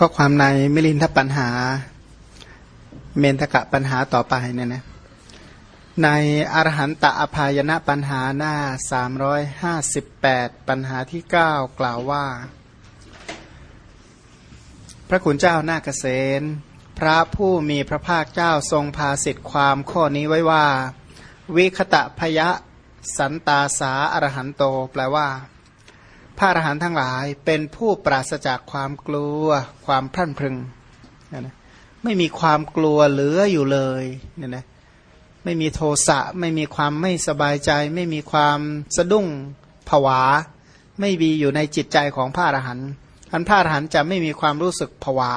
ข้อความในมิลินทปัญหา เมนทกะปัญหาต่อไปเนี่ยนะในอรหันตะอภายณะปัญหาหน้า 358 ปัญหาที่ 9 กล่าวว่า พระคุณเจ้านาเกษณพระผู้มีพระภาคเจ้าทรงพาสิทธิความข้อนี้ไว้ว่า วิคตะพยะสันตาสาอรหันโต แปลว่า พระอรหันต์ทั้งหลายเป็นผู้ปราศจากความกลัว ความพรั่นพรึงนะไม่มีความกลัวเหลืออยู่เลยเนี่ยนะไม่มีโทสะไม่มีความไม่สบายใจ ไม่มีความสะดุ้งผวา ไม่มีอยู่ในจิตใจของพระอรหันต์อันพระอรหันต์จะไม่มีความรู้สึกผวา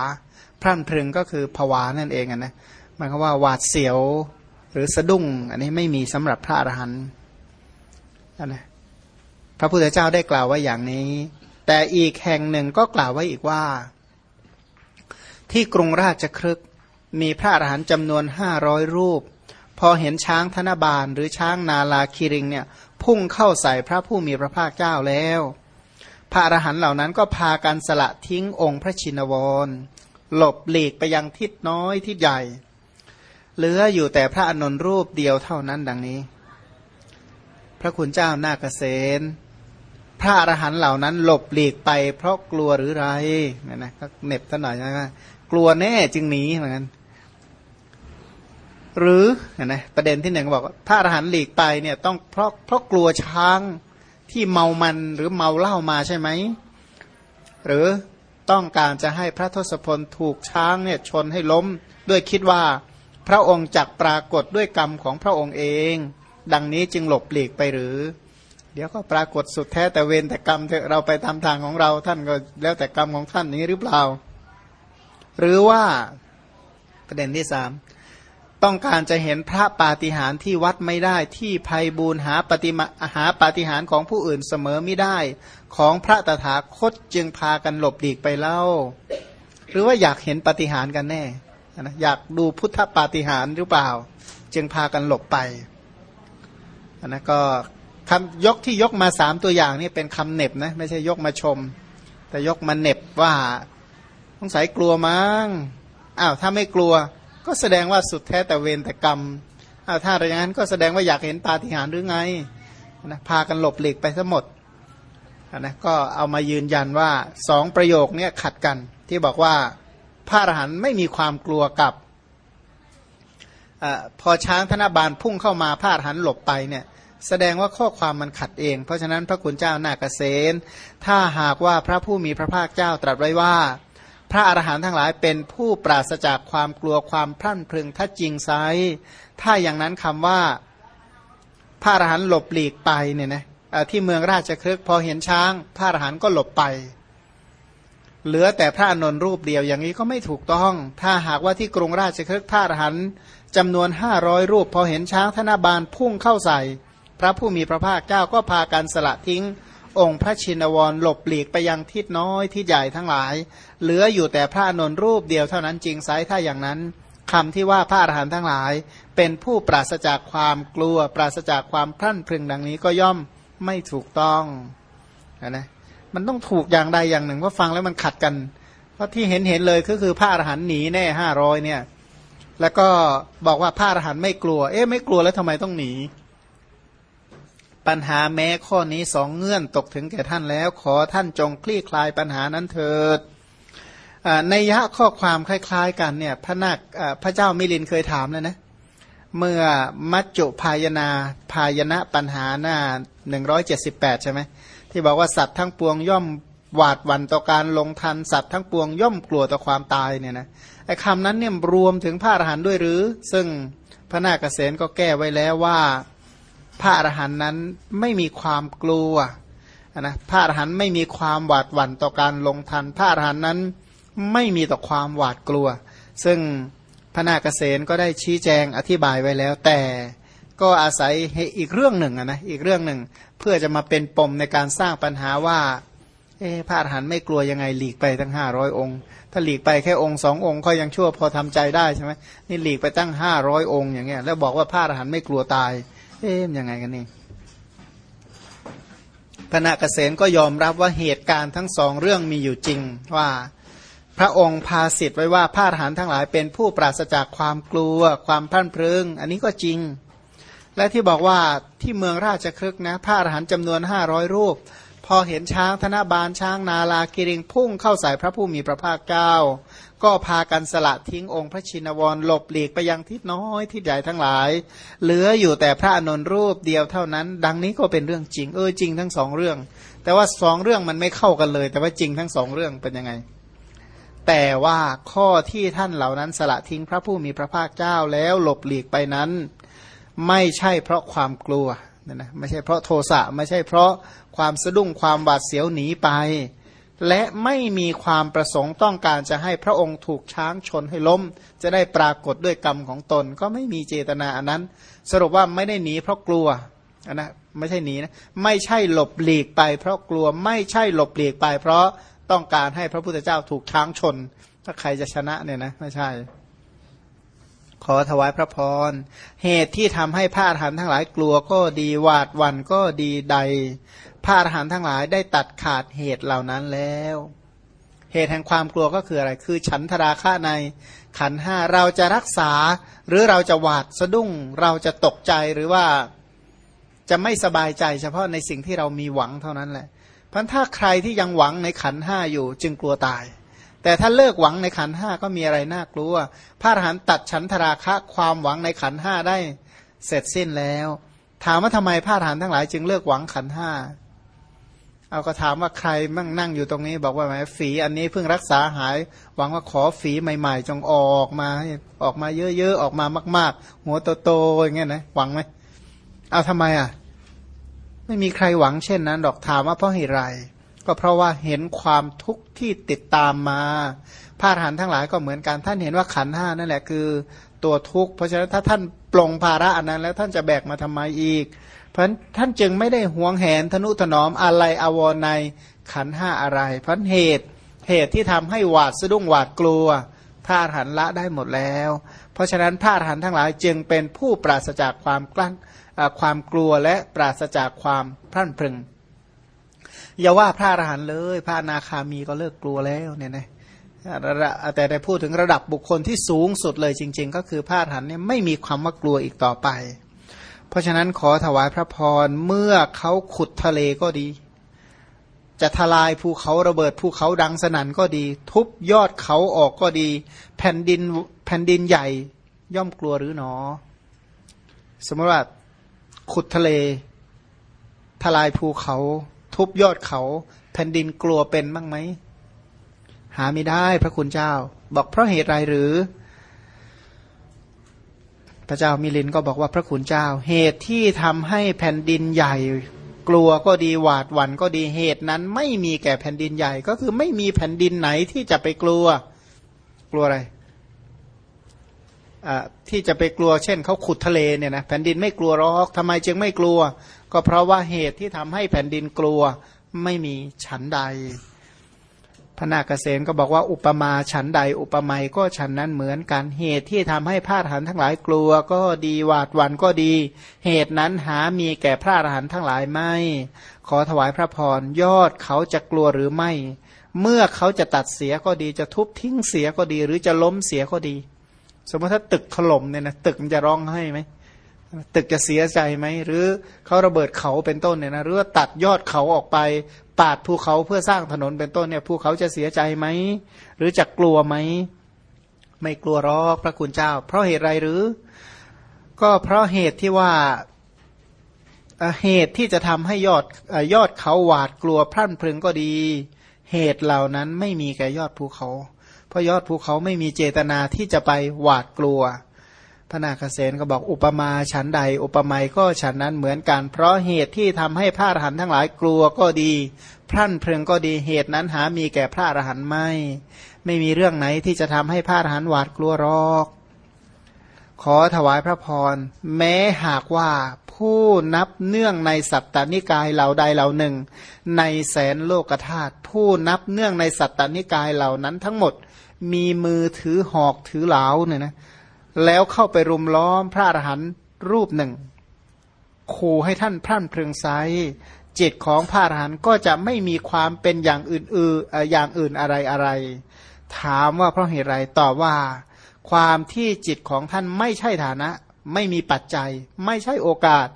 พรั่นพรึงก็คือผวานั่นเองนะหมายความว่าหวาดเสียวหรือสะดุ้ง อันนี้ไม่มีสำหรับพระอรหันต์นะ พระพุทธเจ้าได้กล่าวไว้อย่างนี้ แต่อีกแห่งหนึ่งก็กล่าวไว้อีกว่า ที่กรุงราชครึกมีพระอรหันต์จำนวนห้าร้อยรูป พอเห็นช้างธนบาลหรือช้างนาลาคิริงเนี่ยพุ่งเข้าใส่พระผู้มีพระภาคเจ้าแล้ว พระอรหันต์เหล่านั้นก็พากันสละทิ้งองค์พระชินวร หลบหลีกไปยังทิศน้อยทิศใหญ่ เหลืออยู่แต่พระอนนรูปเดียวเท่านั้นดังนี้ พระคุณเจ้านาเกษ พระอรหันต์เหล่านั้นหลบหลีกไป เพราะกลัวหรือไรนะนะก็เน็บสัหน่อยนะกลัวแน่จึงหนีเหมือนกันหรือนะประเด็นที่หนึ่งบอกว่าพระอรหันต์หลีกไปเนี่ยต้องเพราะเพราะกลัวช้างที่เมามันหรือเมาเหล้ามาใช่ไหมหรือต้องการจะให้พระทศพลถูกช้างเนี่ยชนให้ล้ม ด้วยคิดว่าพระองค์จักปรากฏด้วยกรรมของพระองค์เอง ดังนี้จึงหลบหลีกไปหรือ เดี๋ยวก็ปรากฏสุดแท้แต่เวรแต่กรรมเถอะเราไปตามทางของเราท่านก็แล้วแต่กรรมของท่านนี้หรือเปล่า หรือว่าประเด็นที่สามต้องการจะเห็นพระปาฏิหาริย์ที่วัดไม่ได้ที่ภัยบูรหาปฏิมาหาปาฏิหาริย์ของผู้อื่นเสมอไม่ได้ ของพระตถาคตจึงพากันหลบหลีกไปเล่า หรือว่าอยากเห็นปาฏิหาริย์กันแน่นะอยากดูพุทธปาฏิหาริย์หรือเปล่า จึงพากันหลบไปอันนั้นก็ คำยกที่ยกมาสามตัวอย่างนี่เป็นคำเน็บนะไม่ใช่ยกมาชม แต่ยกมาเน็บว่าสงสัยกลัวมั้งอ้าวถ้าไม่กลัว ก็แสดงว่าสุดแท้แต่เวรแต่กรรมอ้าวถ้าอย่างนั้นก็แสดงว่าอยากเห็นปาฏิหาริย์หรือไงนะพากันหลบหลีกไปทั้งหมดนะก็เอามายืนยันว่าสองประโยคนี้ขัดกันที่บอกว่าพระอรหันต์ไม่มีความกลัวกับอพอช้างธนบาลพุ่งเข้ามาพระอรหันต์หลบไปเนี่ย แสดงว่าข้อความมันขัดเอง เพราะฉะนั้นพระคุณเจ้านาเกษณถ้าหากว่าพระผู้มีพระภาคเจ้าตรัสไว้ว่า พระอรหันต์ทั้งหลายเป็นผู้ปราศจากความกลัวความพรั่นพรึงถ้าจริงไซถ้าอย่างนั้นคำว่าพระอรหันต์หลบหลีกไปเนี่ยนะที่เมืองราชครึกพอเห็นช้าง พระอรหันต์ก็หลบไป เหลือแต่พระอนนรูปเดียวอย่างนี้ก็ไม่ถูกต้อง ถ้าหากว่าที่กรุงราชครึกพระอรหันต์จำนวนห้าร้อยรูป พอเห็นช้างธนาบาลพุ่งเข้าใส่ พระผู้มีพระภาคเจ้าก็พากันสละทิ้ง องค์พระชินวรหลบหลีกไปยังทิศน้อยทิศใหญ่ทั้งหลาย เหลืออยู่แต่พระอนนรูปเดียวเท่านั้นจริงไซถ้าอย่างนั้นคำที่ว่าพระอรหันต์ทั้งหลาย เป็นผู้ปราศจากความกลัว ปราศจากความพรั่นพรึงดังนี้ก็ย่อมไม่ถูกต้องนะมันต้องถูกอย่างใดอย่างหนึ่งเพราะฟังแล้วมันขัดกัน เพราะที่เห็นเห็นเลยก็คือพระอรหันต์หนีแน่ห้าร้อยเนี่ย แล้วก็บอกว่าพระอรหันต์ไม่กลัว เอ๊ะไม่กลัวแล้วทำไมต้องหนี ปัญหาแม้ข้อนี้สองเงื่อนตกถึงแก่ท่านแล้ว ขอท่านจงคลี่คลายปัญหานั้นเถิดในยะข้อความคล้ายๆกันเนี่ยพระนักพระเจ้ามิลินเคยถามแล้วนะ เมื่อมัจจุพายนาพายนะปัญหาหน้า178ใช่ไหมที่บอกว่าสัตว์ทั้งปวงย่อมหวาดหวั่นต่อการลงทันสัตว์ทั้งปวงย่อมกลัวต่อความตายเนี่ยนะไอ้คำนั้นเนี่ยรวมถึงพระอรหันต์ด้วยหรือ ซึ่งพระนาคเษนก็แก้ไว้แล้วว่า พระอรหันต์นั้นไม่มีความกลัวนะพระอรหันต์ไม่มีความหวาดหวั่นต่อการลงทัน พระอรหันต์นั้นไม่มีต่อความหวาดกลัว ซึ่งพระนาคเษนก็ได้ชี้แจงอธิบายไว้แล้ว แต่ก็อาศัยอีกเรื่องหนึ่งนะอีกเรื่องหนึ่งเพื่อจะมาเป็นปมในการสร้างปัญหาว่าเอพระอรหันต์ไม่กลัวยังไงหลีกไปตั้งห้าร้อยองค์ ถ้าหลีกไปแค่องค์สององค์ก็ยังชั่วพอทำใจได้ใช่ไหมนี่หลีกไปตั้งห้าร้อยองค์อย่างเงี้ยแล้วบอกว่าพระอรหันต์ไม่กลัวตาย เอ๊ะยังไงกันนี่พระนาคเษนก็ยอมรับว่าเหตุการณ์ทั้งสองเรื่องมีอยู่จริงว่าพระองค์พาสิทธิ์ไว้ว่าพระอรหันต์ทั้งหลายเป็นผู้ปราศจากความกลัว ความพันพรึง อันนี้ก็จริง และที่บอกว่าที่เมืองราชครึกนะพระอรหันต์จำนวนห้าร้อยรูป พอเห็นช้างธนบาลช้างนาลากิริงพุ่งเข้าใส่พระผู้มีพระภาคเจ้า ก็พากันสละทิ้งองค์พระชินวรหลบหลีกไปยังทิศน้อยทิศใหญ่ทั้งหลาย เหลืออยู่แต่พระอนนรูปเดียวเท่านั้น ดังนี้ก็เป็นเรื่องจริง เออจริงทั้งสองเรื่อง แต่ว่าสองเรื่องมันไม่เข้ากันเลย แต่ว่าจริงทั้งสองเรื่องเป็นยังไง แต่ว่าข้อที่ท่านเหล่านั้นสละทิ้งพระผู้มีพระภาคเจ้าแล้วหลบหลีกไปนั้น ไม่ใช่เพราะความกลัวนะไม่ใช่เพราะโทสะไม่ใช่เพราะความสะดุ้งความหวาดเสียวหนีไป และไม่มีความประสงค์ต้องการจะให้พระองค์ถูกช้างชนให้ล้ม จะได้ปรากฏด้วยกรรมของตน ก็ไม่มีเจตนาอันนั้น สรุปว่าไม่ได้หนีเพราะกลัวนะไม่ใช่หนีนะไม่ใช่หลบหลีกไป เพราะกลัวไม่ใช่หลบหลีกไป เพราะต้องการให้พระพุทธเจ้าถูกช้างชน ถ้าใครจะชนะเนี่ยนะไม่ใช่ ขอถวายพระพร เหตุที่ทำให้พระอรหันต์ทั้งหลายกลัวก็ดีหวาดวันก็ดีใด พระอรหันต์ทั้งหลายได้ตัดขาดเหตุเหล่านั้นแล้ว เหตุแห่งความกลัวก็คืออะไร คือฉันทราคะในขันห้าเราจะรักษา หรือเราจะหวาดสะดุ้ง เราจะตกใจหรือว่าจะไม่สบายใจเฉพาะในสิ่งที่เรามีหวังเท่านั้นแหละ เพราะถ้าใครที่ยังหวังในขันห้าอยู่จึงกลัวตาย แต่ถ้าเลิกหวังในขันห้าก็มีอะไรน่ากลัว พระอรหันต์ตัดฉันทราคะความหวังในขันห้าได้เสร็จสิ้นแล้ว ถามว่าทำไมพระอรหันต์ทั้งหลายจึงเลิกหวังขันห้าเอาก็ถามว่าใครมั่งนั่งอยู่ตรงนี้ บอกว่าแหมฝีอันนี้เพิ่งรักษาหาย หวังว่าขอฝีใหม่ ๆ จงออกมาออกมาเยอะๆออกมามาก ๆ หัวโตๆอย่างเงี้ยนะหวังไหมเอาทำไมอะ ไม่มีใครหวังเช่นนั้นดอกถามว่าเพราะเหตุไร ก็เพราะว่าเห็นความทุกข์ที่ติดตามมาพาะหันทั้งหลายก็เหมือนกันท่านเห็นว่าขันห้านั่นแหละคือตัวทุกข์เพราะฉะนั้นถ้าท่านปลงภาระอันนั้น แล้วท่านจะแบกมาทำไมอีก เพราะท่านจึงไม่ได้ห่วงแหนทนุถนอมอะไรอวรในขันห้าอะไร เพราะเหตุเหตุที่ทำให้หวาดสะดุ้งหวาดกลัวพระอรหันละได้หมดแล้ว เพราะฉะนั้นพระอรหันทั้งหลายจึงเป็นผู้ปราศจากความกลั้นความกลัวและปราศจากความพรั่นพรึง อย่าว่าพระอรหันต์เลย พระนาคามีก็เลิกกลัวแล้วเนี่ยนะแต่ได้พูดถึงระดับบุคคลที่สูงสุดเลยจริง ๆ ก็คือพระอรหันต์เนี่ยไม่มีความว่ากลัวอีกต่อไป เพราะฉะนั้นขอถวายพระพรเมื่อเขาขุดทะเลก็ดี จะทลายภูเขาระเบิดภูเขาดังสนั่นก็ดี ทุบยอดเขาออกก็ดี แผ่นดินแผ่นดินใหญ่ย่อมกลัวหรือหนอ สมมติว่าขุดทะเล ทลายภูเขา ทุบยอดเขา แผ่นดินกลัวเป็นบ้างไหม หาไม่ได้พระคุณเจ้า บอกเพราะเหตุไรหรือ พระเจ้ามิลินก็บอกว่าพระคุณเจ้า เหตุที่ทำให้แผ่นดินใหญ่ กลัวก็ดีหวาดหวั่นก็ดีเหตุนั้น ไม่มีแก่แผ่นดินใหญ่ ก็คือไม่มีแผ่นดินไหนที่จะไปกลัว กลัวอะไร ที่จะไปกลัวเช่นเขาขุดทะเลเนี่ยนะแผ่นดินไม่กลัวหรอกทำไมจึงไม่กลัว ก็เพราะว่าเหตุที่ทำให้แผ่นดินกลัวไม่มีฉันใด พระนาคเษนก็บอกว่าอุปมาฉันใด อุปไมยก็ฉันนั้นเหมือนกันเหตุที่ทำให้พระอรหันต์ทั้งหลายกลัว ก็ดีหวาดวันก็ดี เหตุนั้นหามีแก่พระอรหันต์ทั้งหลายไม่ ขอถวายพระพรยอดเขาจะกลัวหรือไม่ เมื่อเขาจะตัดเสียก็ดีจะทุบทิ้งเสียก็ดี หรือจะล้มเสียก็ดี สมมติถ้าตึกถล่มเนี่ยนะตึกมันจะร้องให้ไหมตึกจะเสียใจไหมหรือเขาระเบิดเขาเป็นต้นเนี่ยนะหรือว่าตัดยอดเขาออกไป ปาดภูเขาเพื่อสร้างถนนเป็นต้นเนี่ยภูเขาจะเสียใจไหมหรือจะกลัวไหมไม่กลัวรอกพระคุณเจ้า เพราะเหตุไรหรือ ก็เพราะเหตุที่ว่าเหตุที่จะทำให้ยอดยอดเขาหวาดกลัวพรั่นพรึงก็ดี เหตุเหล่านั้นไม่มีแก่ยอดภูเขา พราะยอดภูเขาไม่มีเจตนาที่จะไปหวาดกลัว พระนาคเษนก็บอกอุปมาฉันใด อุปไมยก็ฉันนั้นเหมือนกัน เพราะเหตุที่ทำให้พระอรหันต์ทั้งหลายกลัวก็ดี พรั่นเพลิงก็ดีเหตุนั้นหามีแก่พระอรหันต์ไม่ ไม่มีเรื่องไหนที่จะทำให้พระอรหันต์หวาดกลัวรอกขอถวายพระพร แม้หากว่าผู้นับเนื่องในสัตตนิกายเหล่าใดเหล่าหนึ่ง ในแสนโลกธาตุผู้นับเนื่องในสัตตนิกายเหล่านั้นทั้งหมด มีมือถือหอกถือเหลาเนี่ยนะแล้วเข้าไปรุมล้อมพระอรหันต์รูปหนึ่งขู่ให้ท่านพรั่นพรึงไซจิตของพระอรหันต์ก็จะไม่มีความเป็นอย่างอื่นๆอย่างอื่นอะไรอะไร ถามว่าเพราะเหตุไรตอบว่า ความที่จิตของท่านไม่ใช่ฐานะ ไม่มีปัจจัย ไม่ใช่โอกาส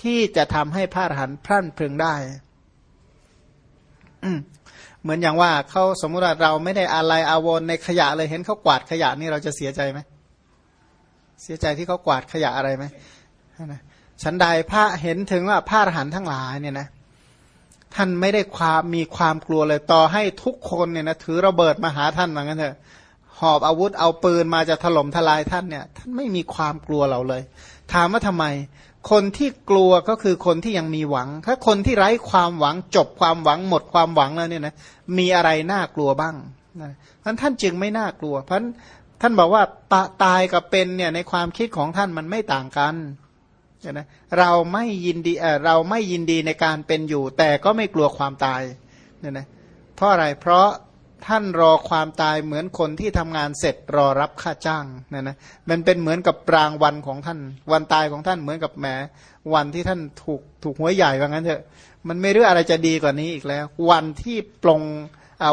ที่จะทำให้พระอรหันต์พรั่นพรึงได้ เหมือนอย่างว่าเขาสมมติว่าเราไม่ได้อะไรอาวรในขยะเลยเห็นเขากวาดขยะนี่เราจะเสียใจไหมเสียใจที่เขากวาดขยะอะไรไหมฉันใดพระเห็นถึงว่าพระอรหันต์ทั้งหลายเนี่ยนะท่านไม่ได้ความมีความกลัวเลยต่อให้ทุกคนเนี่ยนะถือระเบิดมาหาท่านเหมือนกันเถอะหอบอาวุธเอาปืนมาจะถล่มทลายท่านเนี่ย ท่านไม่มีความกลัวเราเลย ถามว่าทำไม คนที่กลัวก็คือคนที่ยังมีหวัง ถ้าคนที่ไร้ความหวังจบความหวังหมดความหวังแล้วเนี่ยนะมีอะไรน่ากลัวบ้างนะท่านท่านจึงไม่น่ากลัว เพราะท่านบอกว่าตายกับเป็นเนี่ยในความคิดของท่านมันไม่ต่างกันนะเราไม่ยินดีเราไม่ยินดีในการเป็นอยู่ แต่ก็ไม่กลัวความตายเนี่ยนะเพราะอะไรเพราะ ท่านรอความตายเหมือนคนที่ทำงานเสร็จรอรับค่าจ้างนี่ยนะมันเป็นเหมือนกับปรางวันของท่าน วันตายของท่านเหมือนกับแหมวันที่ท่านถูกถูกหัวใหญ่ว่างั้นเถอะมันไม่รู้อะไรจะดีกว่านี้อีกแล้ว วันที่ปลง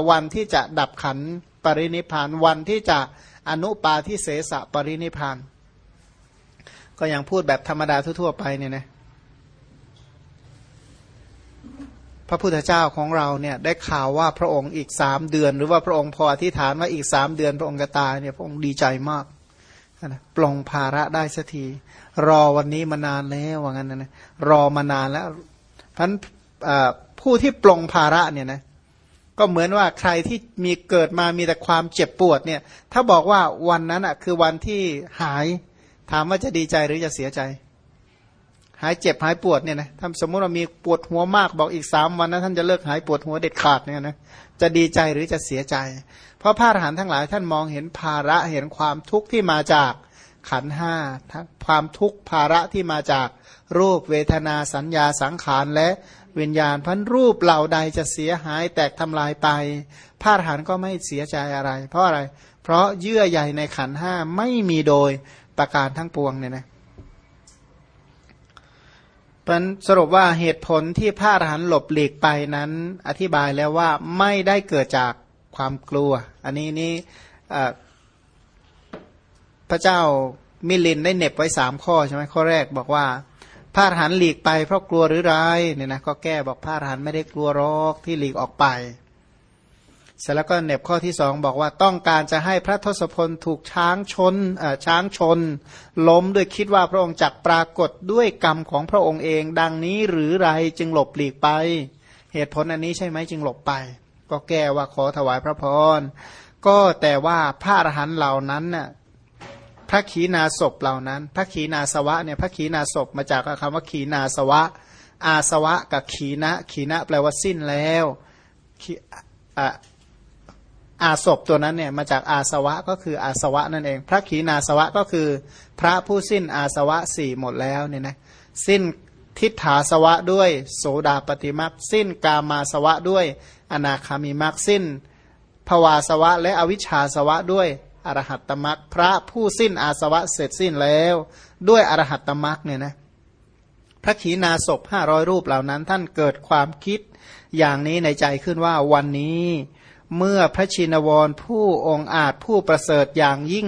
วันที่จะดับขันปรินิพาน วันที่จะอนุปาทิเสสะปรินิพาน ก็ยังพูดแบบธรรมดาทั่วๆไปเนี่ยนะ พระพุทธเจ้าของเราเนี่ยได้ข่าวว่าพระองค์อีกสามเดือน หรือว่าพระองค์พออธิษฐานว่าอีกสามเดือน พระองค์จะตายเนี่ยพระองค์ดีใจมากนะปลงภาระได้สักทีรอวันนี้มานานแล้วว่างั้นนะรอมานานแล้วพันผู้ที่ปลงภาระเนี่ยนะก็เหมือนว่าใครที่มีเกิดมามีแต่ความเจ็บปวดเนี่ย ถ้าบอกว่าวันนั้นอะคือวันที่หายถามว่าจะดีใจหรือจะเสียใจ หายเจ็บหายปวดเนี่ยนะถ้าสมมติว่ามีปวดหัวมากบอกอีกสามวันนะท่านจะเลิกหายปวดหัวเด็ดขาดเนี่ยนะจะดีใจหรือจะเสียใจ เพราะพระอรหันต์ทั้งหลายท่านมองเห็นภาระเห็นความทุกข์ที่มาจากขันห้าความทุกข์ภาระที่มาจากรูปเวทนาสัญญาสังขารและวิญญาณพันรูปเหล่าใดจะเสียหายแตกทำลายไปพระอรหันต์ก็ไม่เสียใจอะไร เพราะอะไร เพราะเยื่อใยในขันห้าไม่มีโดยประการทั้งปวงเนี่ยนะ เป็นสรุปว่าเหตุผลที่พระอรหันต์หลบหลีกไปนั้น อธิบายแล้วว่าไม่ได้เกิดจากความกลัว อันนี้นี่พระเจ้ามิลินได้เน็บไว้สามข้อใช่ไหมข้อแรกบอกว่าพระอรหันต์หลีกไปเพราะกลัวหรือไรเนี่ยนะก็แก้บอกพระอรหันต์ไม่ได้กลัวรอกที่หลีกออกไป เสร็จแล้วก็เน็บข้อที่สองบอกว่าต้องการจะให้พระทศพลถูกช้างชนช้างชน ล้มด้วยคิดว่าพระองค์จักปรากฏด้วยกรรมของพระองค์เอง ดังนี้หรือไรจึงหลบหลีกไป เหตุผลอันนี้ใช่ไหมจึงหลบไป ก็แก้ว่าขอถวายพระพรก็แต่ว่าพระอรหันต์เหล่านั้นน่ะพระขีณาศพเหล่านั้น พระขีณาสวะเนี่ยพระขีณาศพมาจากคำว่าขีณาสวะ อาสวะกับขีณะขีณะแปลว่าสิ้นแล้ว อาศพตัวนั้นเนี่ยมาจากอาสวะก็คืออาสวะนั่นเอง พระขีณาสวะก็คือ พระผู้สิ้นอาสวะสี่หมดแล้วเนี่ยนะสิ้นทิฏฐาสวะด้วยโสดาปฏิมักสิ้นกามาสวะด้วย อนาคามิมักสิ้นภวาสวะ และอวิชชาสวะด้วยอรหัตตมักพระผู้สิ้นอาสวะเสร็จสิ้นแล้ว ด้วยอรหัตตมักเนี่ยนะพระขีณาศพห้าร้อยรูปเหล่านั้นท่านเกิดความคิดอย่างนี้ในใจขึ้นว่าวันนี้ เมื่อพระชินวรผู้องอาจผู้ประเสริฐอย่างยิ่ง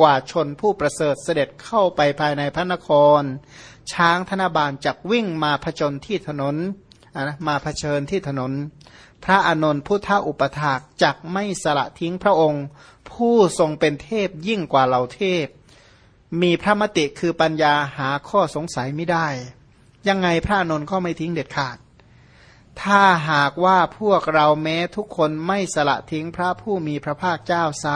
กว่าชนผู้ประเสริฐเสด็จเข้าไปภายในพระนคร ช้างธนบาลจักวิ่งมาผจญที่ถนนนะมาเผชิญที่ถนน พระอนนท์ผู้ท่าอุปถากจักไม่สละทิ้งพระองค์ ผู้ทรงเป็นเทพยิ่งกว่าเหล่าเทพ มีพระมติคือปัญญาหาข้อสงสัยไม่ได้ ยังไงพระอนนท์ก็ไม่ทิ้งเด็ดขาด ถ้าหากว่าพวกเราแม้ทุกคนไม่สละทิ้งพระผู้มีพระภาคเจ้าไซ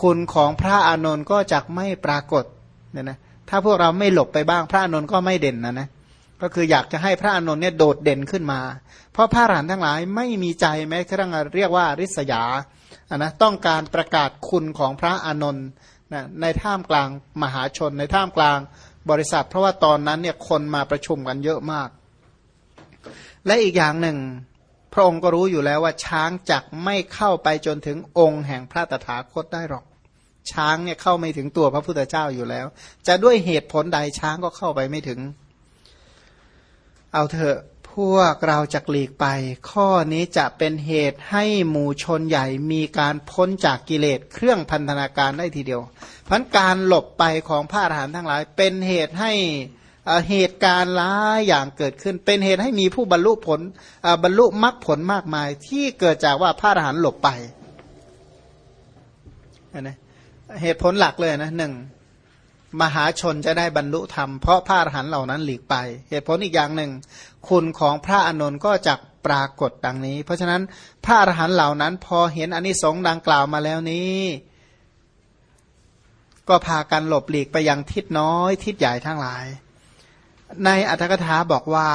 คุณของพระอานนท์ก็จะไม่ปรากฏเนี่ยนะถ้าพวกเราไม่หลบไปบ้างพระอานนท์ก็ไม่เด่นนะนะก็คืออยากจะให้พระอานนท์เนี่ยโดดเด่นขึ้นมา เพราะพระหลานทั้งหลายไม่มีใจแม้กระทั่งเรียกว่าริษยาะนะต้องการประกาศคุณของพระอานนท์นะในท่ามกลางมหาชนในท่ามกลางบริษัท เพราะว่าตอนนั้นเนี่ยคนมาประชุมกันเยอะมาก และอีกอย่างหนึ่ง พระองค์ก็รู้อยู่แล้วว่าช้างจักไม่เข้าไปจนถึงองค์แห่งพระตถาคตได้หรอก ช้างเนี่ยเข้าไม่ถึงตัวพระพุทธเจ้าอยู่แล้ว จะด้วยเหตุผลใดช้างก็เข้าไปไม่ถึง เอาเถอะพวกเราจะหลีกไป ข้อนี้จะเป็นเหตุให้หมู่ชนใหญ่มีการพ้นจากกิเลสเครื่องพันธนาการได้ทีเดียว เพราะการหลบไปของพระอรหันต์ทั้งหลาย เป็นเหตุให้ เหตุการณ์ร้ายอย่างเกิดขึ้น เป็นเหตุให้มีผู้บรรลุผลบรรลุมรรคผลมากมาย ที่เกิดจากว่าพระอรหันต์หลบไปนะเหตุผลหลักเลยนะหนึ่งมหาชนจะได้บรรลุธรรม เพราะพระอรหันต์เหล่านั้นหลีกไป เหตุผลอีกอย่างหนึ่ง คุณของพระอานนท์ก็จะปรากฏดังนี้ เพราะฉะนั้นพระอรหันต์เหล่านั้น พอเห็นอนนิสงส์ดังกล่าวมาแล้วนี้ ก็พากันหลบหลีกไปยังทิศน้อย ทิศใหญ่ทั้งหลาย ในอัตถกถาบอกว่า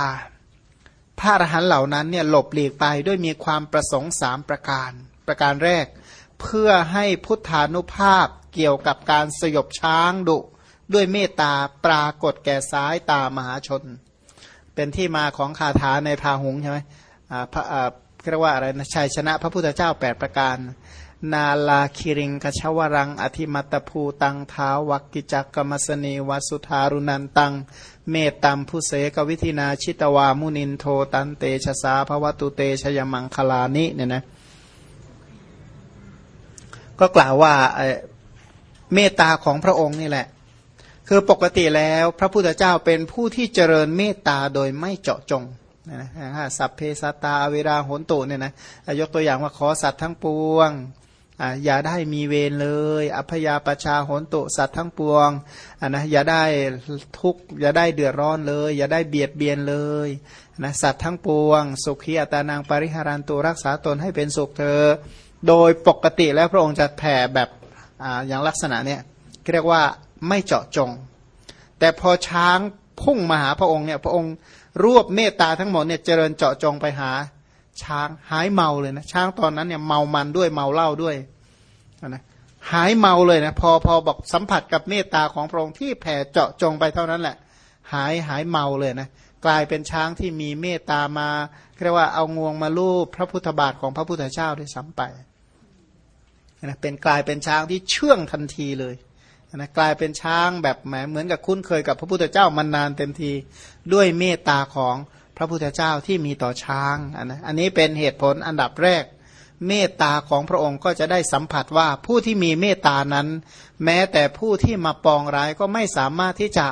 พระอรหันต์เหล่านั้นเนี่ยหลบหลีกไปด้วยมีความประสงค์สามประการ ประการแรก เพื่อให้พุทธานุภาพเกี่ยวกับการสยบช้างดุ ด้วยเมตตาปรากฏแก่สายตามหาชน เป็นที่มาของคาถาในพาหุงใช่ไหมพระเรียกว่าอะไรนะชัยชนะพระพุทธเจ้าแปดประการ นาลาคิริงกชวรัง อธิมัตภูตังท้าวักกิจักกมัสนีวสุธารุนันตัง เมตตัมผู้เสกวิธินาชิตวามุนินโทตันเตชะสาภวตุเตชยมังคลานิเนี่ยนะก็กล่าวว่าเมตตาของพระองค์นี่แหละ คือปกติแล้วพระพุทธเจ้าเป็นผู้ที่เจริญเมตตาโดยไม่เจาะจงนะสัพเพสตาเวลาโหนตุเนี่ยนะยกตัวอย่างว่าขอสัตว์ทั้งปวง อย่าได้มีเวรเลย อัพยาประชาโหนตุสัตว์ทั้งปวงนะอย่าได้ทุกข์อย่าได้เดือดร้อนเลย อย่าได้เบียดเบียนเลยนะสัตว์ทั้งปวง สุขีอัตานางปริหารันตุรักษาตนให้เป็นสุขเธอ โดยปกติแล้วพระองค์จะแผ่แบบออย่างลักษณะเนี้ยเรียกว่าไม่เจาะจง แต่พอช้างพุ่งมาหาพระองค์เนี่ยพระองค์รวบเมตตาทั้งหมดเนี่ยเจริญเจาะจงไปหา ช้างหายเมาเลยนะช้างตอนนั้นเนี่ยเมามันด้วยเมาเหล้าด้วยนะหายเมาเลยนะพอพอบอกสัมผัสกับเมตตาของพระองค์ที่แผ่เจาะจงไปเท่านั้นแหละ หายหายเมาเลยนะกลายเป็นช้างที่มีเมตตามาเรียกว่าเอางวงมาลูบพระพุทธบาทของพระพุทธเจ้าด้วยซ้ำไปนะเป็นกลายเป็นช้างที่เชื่องทันทีเลยนะกลายเป็นช้างแบบแหมเหมือนกับคุ้นเคยกับพระพุทธเจ้ามานานเต็มทีด้วยเมตตาของ ระพุทธเจ้าที่มีต่อช้างอันนะอันนี้เป็นเหตุผลอันดับแรก เมตตาของพระองค์ก็จะได้สัมผัสว่าผู้ที่มีเมตตานั้น แม้แต่ผู้ที่มาปองร้ายก็ไม่สามารถที่จะ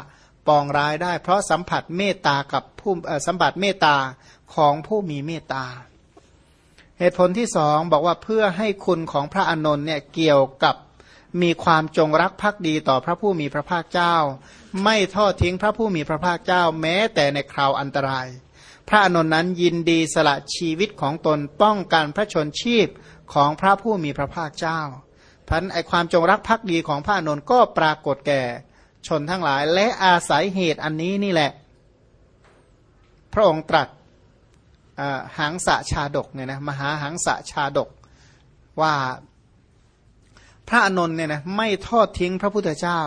ปองร้ายได้ เพราะสัมผัสเมตตากับผู้สัมผัสเมตตาของผู้มีเมตตา เหตุผลที่สองบอกว่าเพื่อให้คุณของพระอนนท์เนี่ยเกี่ยวกับมีความจงรักภักดีต่อพระผู้มีพระภาคเจ้า ไม่ทอดทิ้งพระผู้มีพระภาคเจ้า แม้แต่ในคราวอันตราย พระอนุนนั้นยินดีสละชีวิตของตนป้องกันพระชนชีพของพระผู้มีพระภาคเจ้าพันไอความจงรักภักดีของพระอนุนก็ปรากฏแก่ชนทั้งหลาย และอาศัยเหตุอันนี้นี่แหละ พระองค์ตรัสหังสะชาดกเนี่ยนะมหาหังสะชาดกว่าพระอนนท์เนี่ยนะไม่ทอดทิ้งพระพุทธเจ้า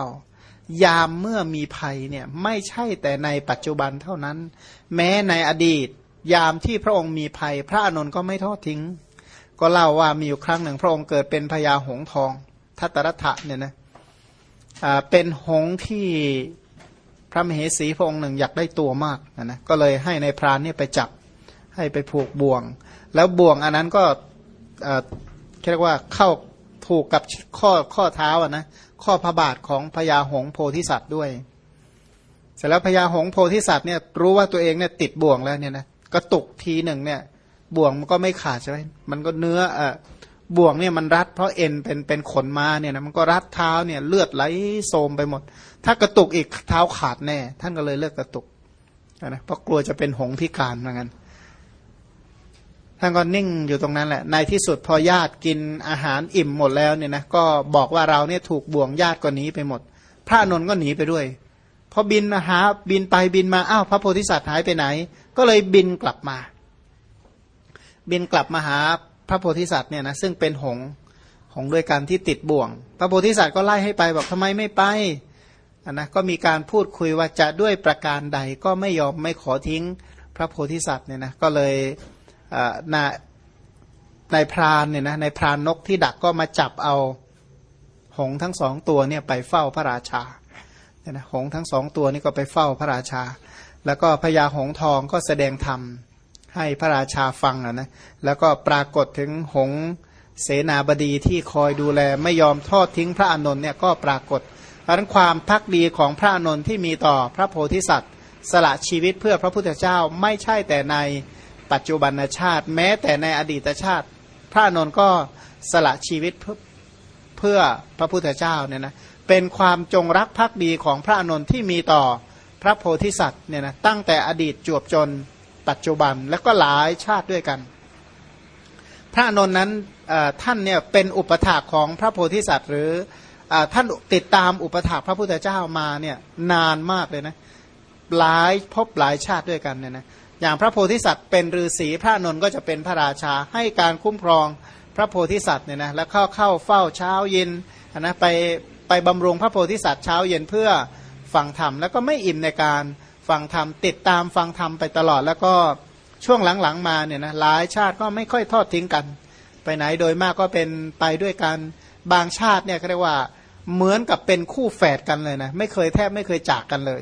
ยามเมื่อมีภัยเนี่ยไม่ใช่แต่ในปัจจุบันเท่านั้น แม้ในอดีต ยามที่พระองค์มีภัย พระอนนท์ก็ไม่ทอดทิ้ง ก็เล่าว่ามีอยู่ครั้งหนึ่ง พระองค์เกิดเป็นพญาหงทองทัตรัฐะเนี่ยนะเป็นหงที่พระมเหสีพระองค์หนึ่งอยากได้ตัวมากนะนะก็เลยให้ในพรานเนี่ยไปจับให้ไปผูกบ่วง แล้วบ่วงอันนั้นก็เรียกว่าเข้าถูกกับข้อข้อเท้าอะนะ ข้อพระบาทของพญาหงโพธิสัตว์ด้วย เสร็จแล้วพญาหงโพธิสัตว์เนี่ยรู้ว่าตัวเองเนี่ยติดบ่วงแล้วเนี่ยนะก็ตกทีหนึ่งเนี่ยบ่วงมันก็ไม่ขาดใช่ไหมมันก็เนื้ออะบ่วงเนี่ยมันรัดเพราะเอ็นเป็นเป็นขนมาเนี่ยนะมันก็รัดเท้าเนี่ยเลือดไหลโซมไปหมด ถ้ากระตุกอีกเท้าขาดแน่ ท่านก็เลยเลิกกระตุกนะเพราะกลัวจะเป็นหงพิการเหมือนกัน ท่านก็นิ่งอยู่ตรงนั้นแหละในที่สุดพอญาติกินอาหารอิ่มหมดแล้วเนี่ยนะก็บอกว่าเราเนี่ยถูกบ่วงญาติก็หนีไปหมด พระนนท์ก็หนีไปด้วยพอบินหาบินไปบินมาอ้าวพระโพธิสัตว์หายไปไหน ก็เลยบินกลับมา บินกลับมาหาพระโพธิสัตว์เนี่ยนะซึ่งเป็นหงหงด้วยกันที่ติดบ่วง พระโพธิสัตว์ก็ไล่ให้ไปบอกทำไมไม่ไปนะก็มีการพูดคุยว่าจะด้วยประการใดก็ไม่ยอมไม่ขอทิ้งพระโพธิสัตว์เนี่ยนะก็เลย นในพรานเนี่ยนะในพรานนกที่ดักก็มาจับเอาหงทั้งสองตัวเนี่ยไปเฝ้าพระราชาเนี่ยนะหงทั้งสองตัวนี่ก็ไปเฝ้าพระราชา แล้วก็พญาหงทองก็แสดงธรรมให้พระราชาฟังนะแล้วก็ปรากฏถึงหงเสนาบดีที่คอยดูแลไม่ยอมทอดทิ้งพระอานนท์เนี่ยก็ปรากฏเพราะนั้นความพักดีของพระอานนท์ที่มีต่อพระโพธิสัตว์ สละชีวิตเพื่อพระพุทธเจ้าไม่ใช่แต่ใน ปัจจุบันชาติ แม้แต่ในอดีตชาติ พระนนท์ก็สละชีวิตเพื่อเพื่อพระพุทธเจ้าเนี่ยนะเป็นความจงรักภักดีของพระนนท์ที่มีต่อพระโพธิสัตว์เนี่ยนะตั้งแต่อดีตจวบจนปัจจุบันแล้วก็หลายชาติด้วยกัน พระนนท์นั้นท่านเนี่ยเป็นอุปถากของพระโพธิสัตว์ หรืออท่านติดตามอุปถากพระพุทธเจ้ามาเนี่ยนานมากเลยนะหลายพบหลายชาติด้วยกันเนี่ยนะ อย่างพระโพธิสัตว์เป็นฤาษีพระนนท์ก็จะเป็นพระราชาให้การคุ้มครองพระโพธิสัตว์เนี่ยนะแล้วเข้าเข้าเฝ้าเช้าเย็นนะไปไปบำรุงพระโพธิสัตว์เช้าเย็นเพื่อฟังธรรมแล้วก็ไม่อิ่มในการฟังธรรมติดตามฟังธรรมไปตลอด แล้วก็ช่วงหลังๆมาเนี่ยนะหลายชาติก็ไม่ค่อยทอดทิ้งกัน ไปไหนโดยมากก็เป็นไปด้วยกันบางชาติเนี่ยเรียกว่าเหมือนกับเป็นคู่แฝดกันเลยนะไม่เคยแทบไม่เคยจากกันเลย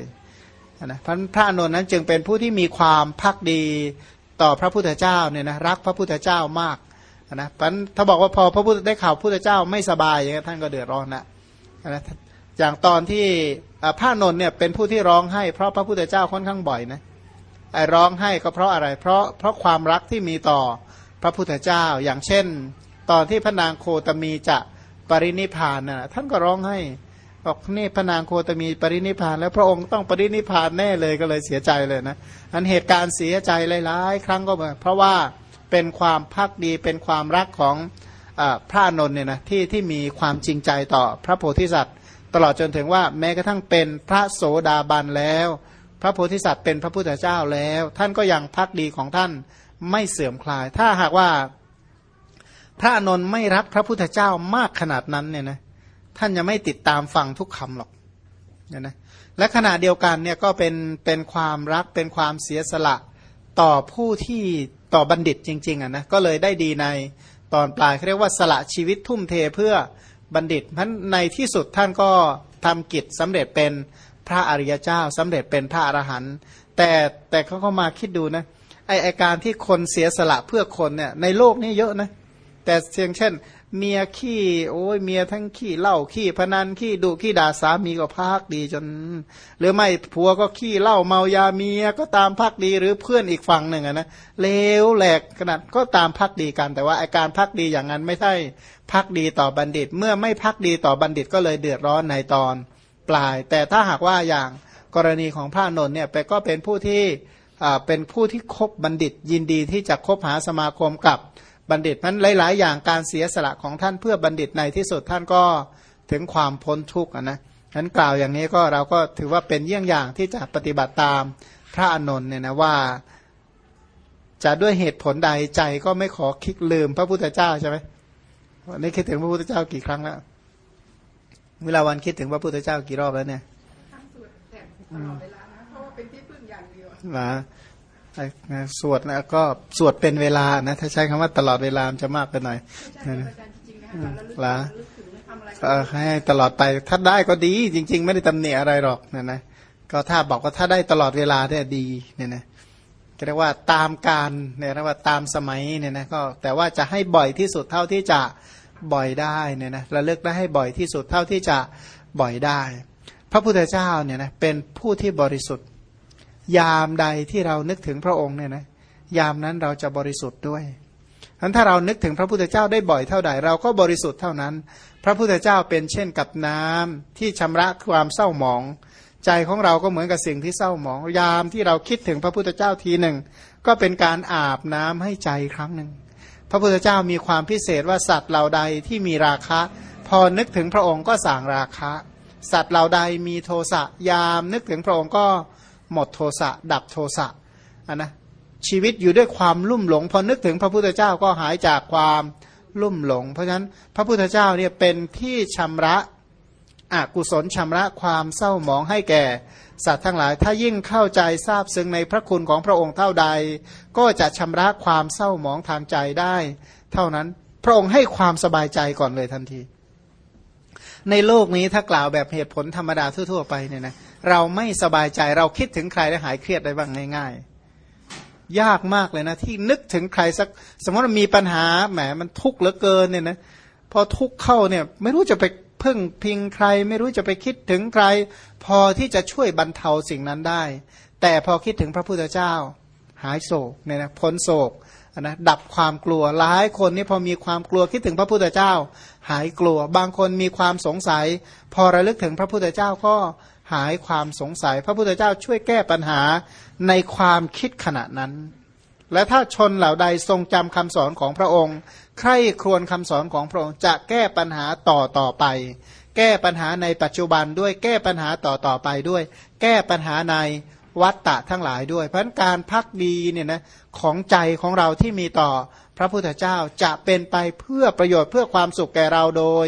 นะพระพระนนท์นั้นจึงเป็นผู้ที่มีความพักดีต่อพระพุทธเจ้าเนี่ยนะรักพระพุทธเจ้ามากนะพันถ้าบอกว่าพอพระพุทธได้ข่าวพุทธเจ้าไม่สบายอย่างนี้ท่านก็เดือดร้อนนะนะอย่างตอนที่พระนนเนี่ยเป็นผู้ที่ร้องให้เพราะพระพุทธเจ้าค่อนข้างบ่อยนะไอ้ร้องให้ก็เพราะอะไร เพราะเพราะความรักที่มีต่อพระพุทธเจ้า อย่างเช่น ตอนที่พระนางโคตมีจะปรินิพานนะ่ะท่านก็ร้องให้ บอกนี่พระนางโคตมีปรินิพานแล้วพระองค์ต้องปรินิพานแน่เลยก็เลยเสียใจเลยนะอันเหตุการณ์เสียใจหลายๆครั้งก็เพราะว่าเป็นความพักดีเป็นความรักของอพระนนท์เนี่ยนะที่ที่มีความจริงใจต่อพระโพธิสัตว์ ตลอดจนถึงว่าแม้กระทั่งเป็นพระโสดาบันแล้ว พระโพธิสัตว์เป็นพระพุทธเจ้าแล้ว ท่านก็ยังพักดีของท่านไม่เสื่อมคลาย ถ้าหากว่าพระอนนท์ไม่รักพระพุทธเจ้ามากขนาดนั้นเนี่ยนะ ท่านจะไม่ติดตามฟังทุกคำหรอกเนี่ยนะและขณะเดียวกันเนี่ยก็เป็นเป็นความรักเป็นความเสียสละต่อผู้ที่ต่อบัณฑิตจริงๆอะนะก็เลยได้ดีในตอนปลายเขาเรียกว่าสละชีวิตทุ่มเทเพื่อบัณฑิตพันในที่สุดท่านก็ทำกิจสำเร็จเป็นพระอริยเจ้าสำเร็จเป็นพระอรหันต์แต่แต่เขาก็มาคิดดูนะไอไอการที่คนเสียสละเพื่อคนเนี่ยในโลกนี้เยอะนะแต่เพียงเช่น เมียขี้โอ้ยเมียทั้งขี้เหล้าขี้พนันขี้ดุขี้ด่าสามีก็พักดีจน หรือไม่ผัวก็ขี้เหล้าเมายาเมียก็ตามพักดีหรือเพื่อนอีกฝั่งหนึ่งนะเลวแหลกขนาดก็ตามพักดีกัน แต่ว่าอาการพักดีอย่างนั้นไม่ใช่พักดีต่อบัณฑิต เมื่อไม่พักดีต่อบัณฑิตก็เลยเดือดร้อนในตอนปลาย แต่ถ้าหากว่าอย่างกรณีของพระนนท์เนี่ยไปก็เป็นผู้ที่เป็นผู้ที่คบบัณฑิตยินดีที่จะคบหาสมาคมกับ บัณฑิตนั้นหลาย ๆ อย่างการเสียสละของท่านเพื่อบัณฑิตในที่สุดท่านก็ถึงความพ้นทุกข์นะนั้นกล่าวอย่างนี้ก็เราก็ถือว่าเป็นเยี่ยงอย่างที่จะปฏิบัติตามพระอนนท์เนี่ยนะว่าจะด้วยเหตุผลใดใจก็ไม่ขอคิดลืมพระพุทธเจ้าใช่ไหมวันนี้คิดถึงพระพุทธเจ้ากี่ครั้งแล้วเวลาวันคิดถึงพระพุทธเจ้ากี่รอบแล้วเนี่ยตลอดเวลานะเพราะว่าเป็นที่พึ่งอย่างเดียวนะ สวดนะก็สวดเป็นเวลานะ ถ้าใช้คำว่าตลอดเวลาจะมากไปหน่อยนะละให้ตลอดไปถ้าได้ก็ดี จริง ๆ ไม่ได้ตำหนิอะไรหรอกนะนะก็ถ้าบอกว่าถ้าได้ตลอดเวลาเนี่ยดีเนี่ยนะเรียกว่าตามการเนี่ยเรียกว่าตามสมัยเนี่ยนะก็แต่ว่าจะให้บ่อยที่สุดเท่าที่จะบ่อยได้เนี่ยนะระลึกได้ให้บ่อยที่สุดเท่าที่จะบ่อยได้ พระพุทธเจ้าเนี่ยนะเป็นผู้ที่บริสุทธิ์ ยามใดที่เรานึกถึงพระองค์เนี่ยนะยามนั้นเราจะบริสุทธิ์ด้วยนั้นถ้าเรานึกถึงพระพุทธเจ้าได้บ่อยเท่าใดเราก็บริสุทธิ์เท่านั้น พระพุทธเจ้าเป็นเช่นกับน้ำที่ชำระความเศร้าหมอง ใจของเราก็เหมือนกับสิ่งที่เศร้าหมอง ยามที่เราคิดถึงพระพุทธเจ้าทีหนึ่ง ก็เป็นการอาบน้ำให้ใจครั้งหนึ่ง พระพุทธเจ้ามีความพิเศษว่าสัตว์เหล่าใดที่มีราคะ พอนึกถึงพระองค์ก็สั่งราคะ สัตว์เหล่าใดมีโทสะยามนึกถึงพระองค์ก็ หมดโทสะดับโทสะนนะชีวิตอยู่ด้วยความลุ่มหลง พอนึกถึงพระพุทธเจ้าก็หายจากความลุ่มหลง เพราะฉะนั้นพระพุทธเจ้าเนี่ยเป็นที่ชำระอกุศลชำระความเศร้าหมองให้แก่ สัตว์ทั้งหลาย ถ้ายิ่งเข้าใจทราบซึ้งในพระคุณของพระองค์เท่าใด ก็จะชำระความเศร้าหมองทางใจได้ เท่านั้นพระองค์ให้ความสบายใจก่อนเลยทันที ในโลกนี้ถ้ากล่าวแบบเหตุผลธรรมดาทั่วๆไปเนี่ยนะ เราไม่สบายใจเราคิดถึงใครแล้วหายเครียดได้บ้างง่าย ๆ ยากมากเลยนะ ที่นึกถึงใครสัก สมมติมีปัญหาแหมมันทุกข์เหลือเกินเนี่ยนะพอทุกข์เข้าเนี่ย ไม่รู้จะไปพึ่งพิงใคร ไม่รู้จะไปคิดถึงใคร พอที่จะช่วยบรรเทาสิ่งนั้นได้ แต่พอคิดถึงพระพุทธเจ้า หายโศกเนี่ยนะพ้นโศกนะดับความกลัวหลายคนนี่พอมีความกลัวคิดถึงพระพุทธเจ้า หายกลัว บางคนมีความสงสัย พอระลึกถึงพระพุทธเจ้าก็ หายความสงสัย พระพุทธเจ้าช่วยแก้ปัญหาในความคิดขณะนั้น และถ้าชนเหล่าใดทรงจำคำสอนของพระองค์ ใครครวญคำสอนของพระองค์จะแก้ปัญหาต่อต่อไป แก้ปัญหาในปัจจุบันด้วยแก้ปัญหาต่อต่อไปด้วย แก้ปัญหาในวัตตะทั้งหลายด้วย เพราะการพักดีเนี่ยนะของใจของเราที่มีต่อพระพุทธเจ้าจะเป็นไปเพื่อประโยชน์เพื่อความสุขแก่เราโดย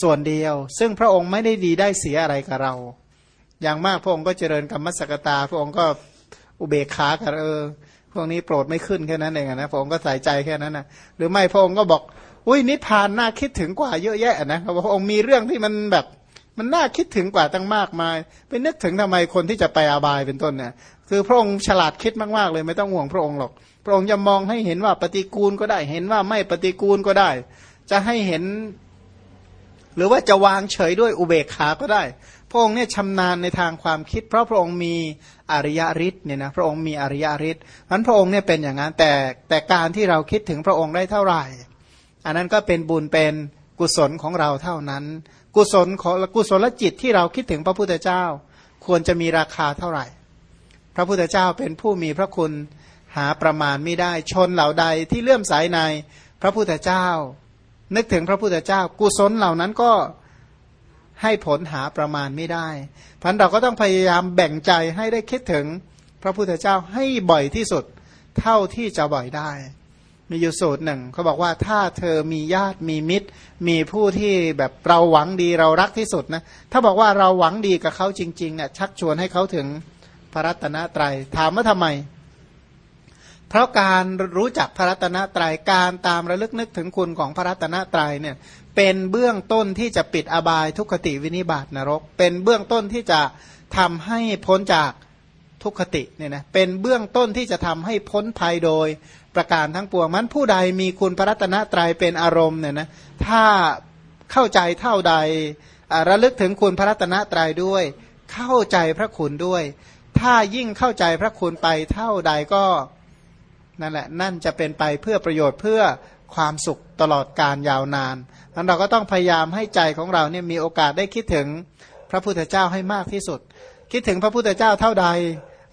ส่วนเดียว ซึ่งพระองค์ไม่ได้ดีได้เสียอะไรกับเรา อย่างมากพระองค์ก็เจริญกรรมสกตา พระองค์ก็อุเบกขากับเออพวกนี้โปรดไม่ขึ้นแค่นั้นเองนะพระองค์ก็ใส่ใจแค่นั้นนะหรือไม่พระองค์ก็บอกอุ้ยนิพพานน่าคิดถึงกว่าเยอะแยะนะพระองค์มีเรื่องที่มันแบบมันน่าคิดถึงกว่าตั้งมากมายไปนึกถึงทำไมคนที่จะไปอาบายเป็นต้นเนี่ยคือพระองค์ฉลาดคิดมากๆเลยไม่ต้องห่วงพระองค์หรอก พระองค์จะมองให้เห็นว่าปฏิกูลก็ได้ เห็นว่าไม่ปฏิกูลก็ได้ จะให้เห็น หรือว่าจะวางเฉยด้วยอุเบกขาก็ได้ ระองค์เนี่ยชำนาญในทางความคิด เพราะพระองค์มีอริยฤทธิ์เนี่ยนะพระองค์มีอริยฤทธิ์นั้นพระองค์เนี่ยเป็นอย่างนั้นแต่แต่การที่เราคิดถึงพระองค์ได้เท่าไหร่ อันนั้นก็เป็นบุญเป็นกุศลของเราเท่านั้น กุศลของกุศลจิตที่เราคิดถึงพระพุทธเจ้า ควรจะมีราคาเท่าไหร่ พระพุทธเจ้าเป็นผู้มีพระคุณหาประมาณไม่ได้ชนเหล่าใดที่เลื่อมสายในพระพุทธเจ้า นึกถึงพระพุทธเจ้า กุศลเหล่านั้นก็ ให้ผลหาประมาณไม่ได้พันเราก็ต้องพยายามแบ่งใจให้ได้คิดถึงพระพุทธเจ้าให้บ่อยที่สุดเท่าที่จะบ่อยได้ มีอยู่สูตรหนึ่งเขาบอกว่าถ้าเธอมีญาติมีมิตร มีผู้ที่แบบเราหวังดีเรารักที่สุดนะถ้าบอกว่าเราหวังดีกับเขาจริงๆเนี่ยชักชวนให้เขาถึงพระรัตนตรยัยถามว่าทำไม เพราะการรู้จักพระรัตนตรยัยการตามระลึกนึกถึงคุณของพระรัตนตรัยเนี่ย เป็นเบื้องต้นที่จะปิดอบายทุกขติวินิบาตนรก เป็นเบื้องต้นที่จะทำให้พ้นจากทุกขติเนี่ยนะเป็นเบื้องต้นที่จะทำให้พ้นภัยโดยประการทั้งปวงมันผู้ใดมีคุณพระรัตนตรัยเป็นอารมณ์เนี่ยนะถ้าเข้าใจเท่าใดระลึกถึงคุณพระรัตนตรัยด้วย เข้าใจพระคุณด้วย ถ้ายิ่งเข้าใจพระคุณไปเท่าใดก็นั่นแหละนั่นจะเป็นไปเพื่อประโยชน์เพื่อ ความสุขตลอดการยาวนานนั้นเราก็ต้องพยายามให้ใจของเราเนี่ยมีโอกาสได้คิดถึงพระพุทธเจ้าให้มากที่สุด คิดถึงพระพุทธเจ้าเท่าใด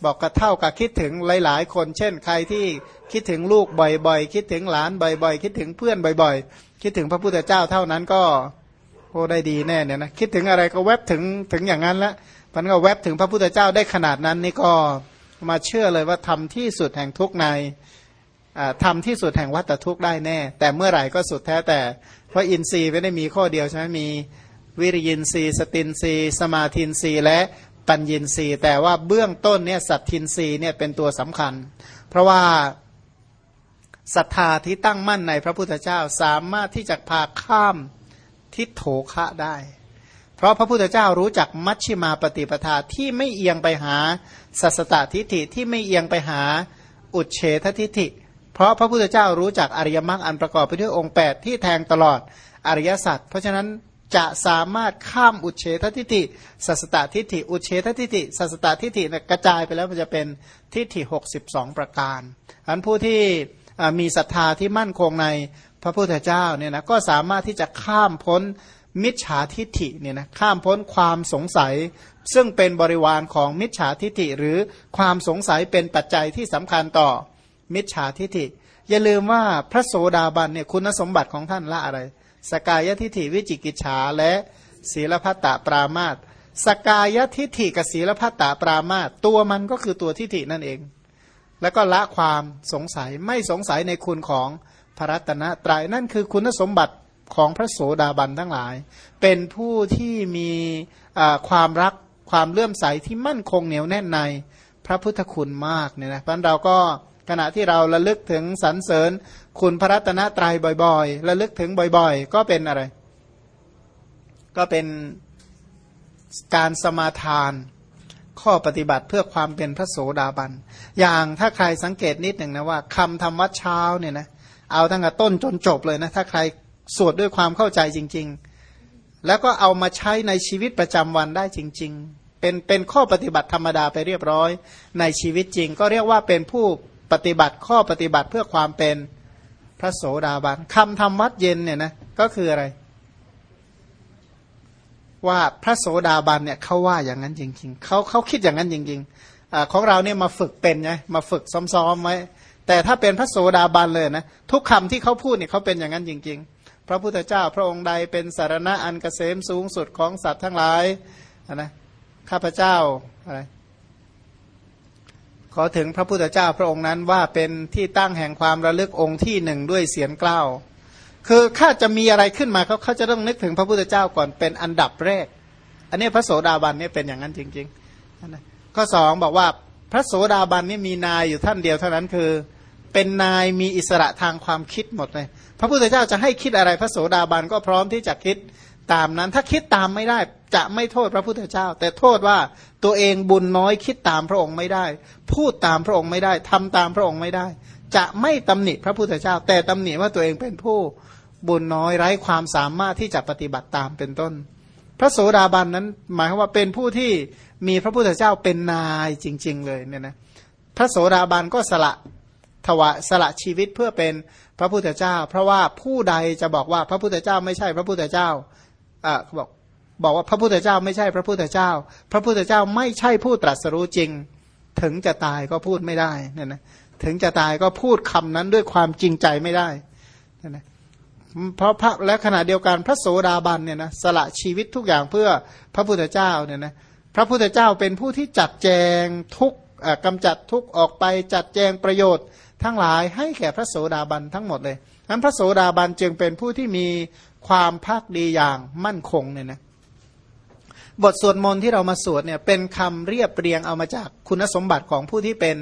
บอกกับเท่ากับคิดถึงหลาย ๆ คน เช่น ใครที่คิดถึงลูกบ่อย ๆ คิดถึงหลานบ่อย ๆ คิดถึงเพื่อนบ่อย ๆ คิดถึงพระพุทธเจ้าเท่านั้นก็โอ้ได้ดีแน่เนี่ยนะคิดถึงอะไรก็แวบถึงถึงอย่างนั้นล้วมันก็แวบถึงพระพุทธเจ้าได้ขนาดนั้นนี่ก็มาเชื่อเลยว่าทำที่สุดแห่งทุกใน ทำที่สุดแห่งวัตทุกได้แน่ แต่เมื่อไหร่ก็สุดแท้แต่ เพราะอินทรีย์ไม่ได้มีข้อเดียวใช่ไหมมีวิริยินทรีย์สตินทรีย์สมาธินทรีย์และปัญญินทรีย์แต่ว่าเบื้องต้นเนี่ยสัตทินทรีย์เนี่ยเป็นตัวสำคัญ เพราะว่าศรัทธาที่ตั้งมั่นในพระพุทธเจ้าสามารถที่จะพาข้ามทิศโถคะได้ เพราะพระพุทธเจ้ารู้จักมัชชิมาปฏิปทาที่ไม่เอียงไปหาสัสตทิฏฐิที่ไม่เอียงไปหาอุดเฉททิฏฐิ เพราะพระพุทธเจ้ารู้จักอริยมรรคอันประกอบไปด้วยองค์ 8 ที่แทงตลอดอริยสัจเพราะฉะนั้นจะสามารถข้ามอุเฉททิฏฐิสัสตทิฏฐิอุเฉททิฏฐิสัสตทิฏฐิกระจายไปแล้วมันจะเป็นทิฏฐิ62 ประการอันผู้ที่มีศรัทธาที่มั่นคงในพระพุทธเจ้าเนี่ยนะก็สามารถที่จะข้ามพ้นมิจฉาทิฐิเนี่ยนะข้ามพ้นความสงสัย ซึ่งเป็นบริวารของมิจฉาทิฐิหรือความสงสัยเป็นปัจจัยที่สำคัญต่อ มิจฉาทิฐิ อย่าลืมว่าพระโสดาบันเนี่ยคุณสมบัติของท่านละอะไร สกายทิฐิวิจิกิจฉาและศีลพัตตปรามาตสกายทิฐิกับศีลพัตตปรามาตตัวมันก็คือตัวทิฐินั่นเอง แล้วก็ละความสงสัยไม่สงสัยในคุณของพระรัตนตรยัยนั่นคือคุณสมบัติของพระโสดาบันทั้งหลาย เป็นผู้ที่มีความรักความเลื่อมใสที่มั่นคงเหนียวแน่นในพระพุทธคุณมากเนี่ยนะเพราะเราก็ ขณะที่เราระลึกถึงสรรเสริญ คุณพระรัตนตรัยบ่อยๆระลึกถึงบ่อยๆ ก็เป็นอะไร ก็เป็นการสมาทาน ข้อปฏิบัติเพื่อความเป็นพระโสดาบัน อย่างถ้าใครสังเกตนิดหนึ่งนะว่าคำธรรมวัดเช้าเนี่ยนะเอาตั้งแต่ต้นจนจบเลยนะถ้าใครสวดด้วยความเข้าใจจริง ๆ แล้วก็เอามาใช้ในชีวิตประจำวันได้จริง ๆ เป็นเป็นข้อปฏิบัติธรรมดาไปเรียบร้อยในชีวิตจริง ก็เรียกว่าเป็นผู้ ปฏิบัติข้อปฏิบัติเพื่อความเป็นพระโสดาบันคำธรรมวัดเย็นเนี่ยนะก็คืออะไร ว่าพระโสดาบันเนี่ยเขาว่าอย่างนั้นจริง ๆเขาเขาคิดอย่างนั้นจริงๆอของเราเนี่ยมาฝึกเป็นไงมาฝึกซ้อมๆไว้แต่ถ้าเป็นพระโสดาบันเลยนะทุกคำที่เขาพูดเนี่ยเขาเป็นอย่างนั้นจริง ๆ พระพุทธเจ้าพระองค์ใดเป็นสารณะอันกเกษมสูงสุดของสัตว์ทั้งหลายนะข้าพเจ้าอะไร ขอถึงพระพุทธเจ้าพระองค์นั้นว่าเป็นที่ตั้งแห่งความระลึกองค์ที่หนึ่งด้วยเสียงกล้าวคือข้าจะมีอะไรขึ้นมาเขาเขาจะต้องนึกถึงพระพุทธเจ้าก่อนเป็นอันดับแรก อันนี้พระโสดาบันเนี่ยเป็นอย่างนั้นจริงๆข้อสองบอกว่าพระโสดาบันนี่มีนายอยู่ท่านเดียวเท่านั้นคือ เป็นนายมีอิสระทางความคิดหมดเลย พระพุทธเจ้าจะให้คิดอะไรพระโสดาบันก็พร้อมที่จะคิดตามนั้น ถ้าคิดตามไม่ได้จะไม่โทษพระพุทธเจ้า แต่โทษว่า ตัวเองบุญน้อยคิดตามพระองค์ไม่ได้ พูดตามพระองค์ไม่ได้ทำตามพระองค์ไม่ได้ จะไม่ตำหนิพระพุทธเจ้า แต่ตำหนิว่าตัวเองเป็นผู้บุญน้อยไร้ความสามารถที่จะปฏิบัติตามเป็นต้น พระโสดาบันนั้น หมายความว่าเป็นผู้ที่มีพระพุทธเจ้าเป็นนายจริง ๆ เลยเนี่ยนะพระโสดาบันก็สละถวะสละชีวิตเพื่อเป็นพระพุทธเจ้า เพราะว่าผู้ใดจะบอกว่าพระพุทธเจ้าไม่ใช่พระพุทธเจ้าอ่าเขาบอก บอกว่าพระพุทธเจ้าไม่ใช่พระพุทธเจ้า พระพุทธเจ้าไม่ใช่ผู้ตรัสรู้จริง ถึงจะตายก็พูดไม่ได้เนี่ยนะถึงจะตายก็พูดคำนั้นด้วยความจริงใจไม่ได้เนี่ยนะเพราะพระและขณะเดียวกันพระโสดาบันเนี่ยนะสละชีวิตทุกอย่างเพื่อพระพุทธเจ้าเนี่ยนะพระพุทธเจ้าเป็นผู้ที่จัดแจงทุกกำจัดทุกออกไปจัดแจงประโยชน์ ทั้งหลายให้แก่พระโสดาบันทั้งหมดเลยนั้นพระโสดาบันจึงเป็นผู้ที่มีความภาคดีอย่างมั่นคงเนี่ยนะ บทสวดมนต์ที่เรามาสวดเนี่ยเป็นคำเรียบเรียงเอามาจากคุณสมบัติของผู้ที่เป็น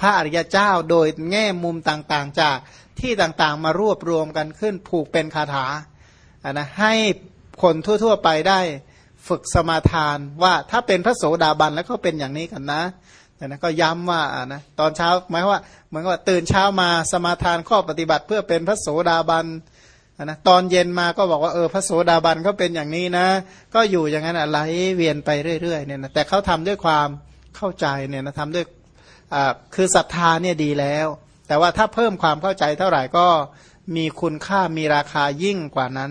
พระอริยเจ้าโดยแง่มุมต่างๆ จากที่ต่างๆ มารวบรวมกันขึ้นผูกเป็นคาถาอ่นะให้คนทั่วๆไปได้ฝึกสมาทานว่าถ้าเป็นพระโสดาบันแล้วก็เป็นอย่างนี้กันนะแต่นะก็ย้ำว่าอ่านะตอนเช้าหมายว่าเหมือนว่าตื่นเช้ามาสมาทานข้อปฏิบัติเพื่อเป็นพระโสดาบัน นะตอนเย็นมาก็บอกว่าเออพระโสดาบันเขาเป็นอย่างนี้นะ ก็อยู่อย่างนั้นอะไหลเวียนไปเรื่อยๆเนี่ยนะแต่เขาทำด้วยความเข้าใจเนี่ยนะทำด้วยอ่าคือศรัทธาเนี่ยดีแล้ว แต่ว่าถ้าเพิ่มความเข้าใจเท่าไหร่ก็มีคุณค่ามีราคายิ่งกว่านั้น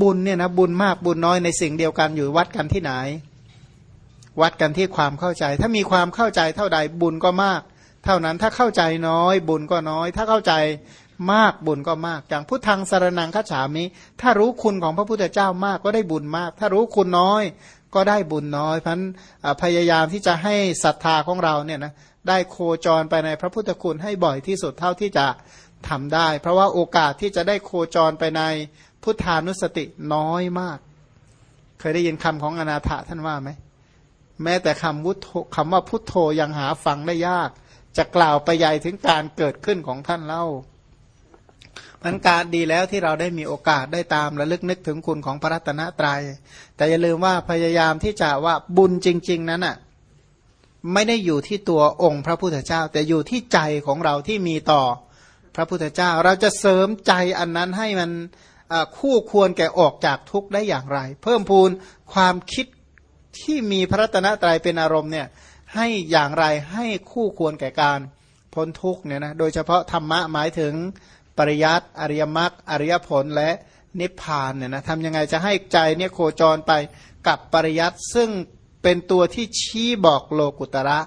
บุญเนี่ยนะบุญมากบุญน้อยในสิ่งเดียวกันอยู่วัดกันที่ไหน วัดกันที่ความเข้าใจ ถ้ามีความเข้าใจเท่าใดบุญก็มาก เท่านั้นถ้าเข้าใจน้อย บุญก็น้อย ถ้าเข้าใจ มากบุญก็มาก อย่างพุทธังสารนังคัจฉามิ ถ้ารู้คุณของพระพุทธเจ้ามากก็ได้บุญมาก ถ้ารู้คุณน้อยก็ได้บุญน้อยเพราะนั้นพยายามที่จะให้ศรัทธาของเราเนี่ยนะได้โคจรไปในพระพุทธคุณให้บ่อยที่สุดเท่าที่จะทำได้ เพราะว่าโอกาสที่จะได้โคจรไปในพุทธานุสติน้อยมาก เคยได้ยินคำของอนาถท่านว่าไหมแม้แต่คำวุฒคำว่าพุทโธยังหาฟังได้ยาก จะกล่าวไปใหญ่ถึงการเกิดขึ้นของท่านเล่า มันการดีแล้วที่เราได้มีโอกาสได้ตามระลึกนึกถึงคุณของพระรัตนตรยัย แต่อย่าลืมว่าพยายามที่จะว่าบุญจริง ๆ นั้นอะไม่ได้อยู่ที่ตัวองค์พระพุทธเจ้า แต่อยู่ที่ใจของเราที่มีต่อพระพุทธเจ้า เราจะเสริมใจอันนั้นให้มันคู่ควรแก่ออกจากทุกข์ได้อย่างไร เพิ่มพูนความคิดที่มีพระรัตนตรัยเป็นอารมณ์เนี่ยให้อย่างไรให้คู่ควรแก่การพ้นทุกข์เนี่ยนะโดยเฉพาะธรรมะหมายถึง ปริยัติอริยมรรคอริยผลและนิพพานเนี่ยนะทำยังไงจะให้ใจเนี่ยโคจรไปกับปริยัติซึ่งเป็นตัวที่ชี้บอกโลกุตระ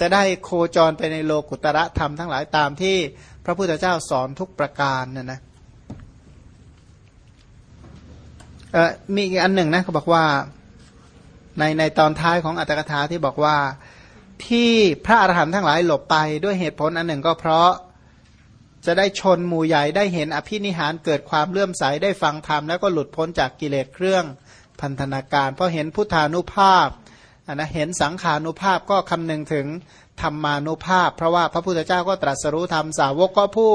จะได้โคจรไปในโลกุตระธรรมทั้งหลายตามที่พระพุทธเจ้าสอนทุกประการเนี่ยนะมีอีกอันหนึ่งนะเขาบอกว่าในในตอนท้ายของอัตถกถาที่บอกว่าที่พระอรหันต์ทั้งหลายหลบไปด้วยเหตุผลอันหนึ่งก็เพราะ จะได้ชนหมู่ใหญ่ได้เห็นอภินิหารเกิดความเลื่อมใสได้ฟังธรรมแล้วก็หลุดพ้นจากกิเลสเครื่องพันธนาการ เพราะเห็นพุทธานุภาพนะเห็นสังขานุภาพก็คำนึงถึงธรรมานุภาพ เพราะว่าพระพุทธเจ้าก็ตรัสรู้ธรรมสาวกก็ผู้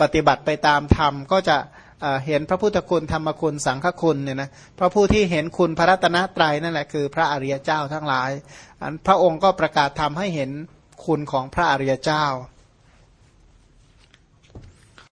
ปฏิบัติไปตามธรรมก็จะเห็นพระพุทธคุณธรรมคุณสังฆคุณเนี่ยนะพระผู้ที่เห็นคุณพระรัตนตรัยนั่นแหละคือพระอริยเจ้าทั้งหลายอันพระองค์ก็ประกาศทำให้เห็นคุณของพระอริยเจ้า